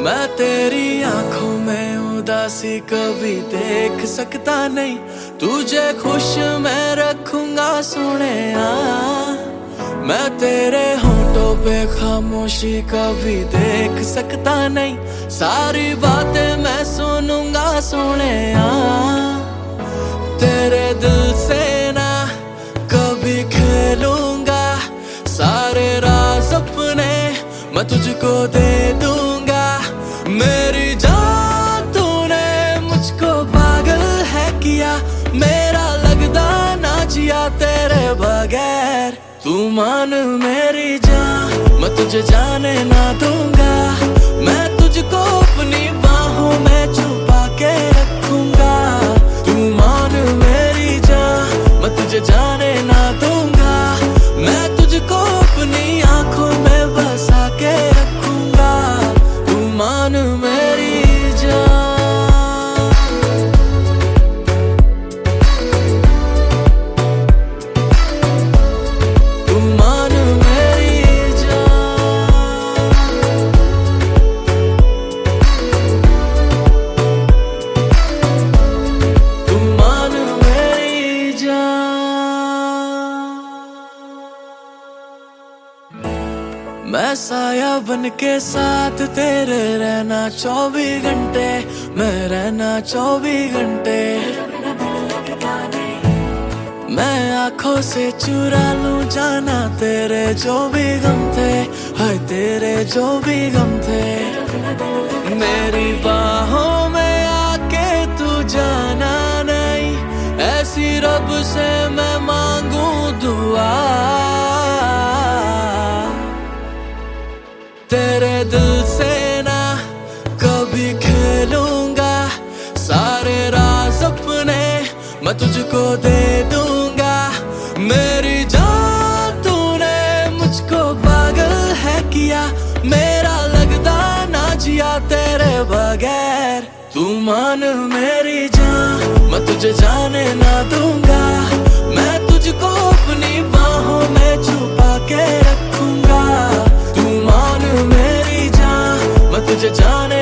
मैं तेरी आँखों में उदासी कभी देख सकता नहीं। तुझे खुश मैं रखूँगा सुने मैं तेरे होठों पे खामोशी कभी देख सकता नहीं। सारी बातें मैं सुनूँगा सुने तेरे दिल से ना कभी खेलूँगा। सारे राज अपने, मैं तुझको दे दूँगा मेरी जान तूने मुझको पागल है किया। मेरा लगदा ना जिया तेरे बगैर। तू मान मेरी जान, मैं तुझे जाने ना दूँगा। मैं मैं साया बन के साथ तेरे रहना चौबीस घंटे, मैं रहना चौबीस घंटे। मैं आँखों से चुरा लूँ जाना तेरे जो भी गम थे, हाय तेरे जो भी गम थे। मेरी बाहों दिल से ना कभी खेलूँगा। सारे राज अपने, मैं तुझको दे दूँगा। मेरी जान तूने मुझको पागल है किया। मेरा लगदा ना जिया तेरे बगैर। तू मान मेरी जान, मैं तुझे जाने ना दूँ such a Johnny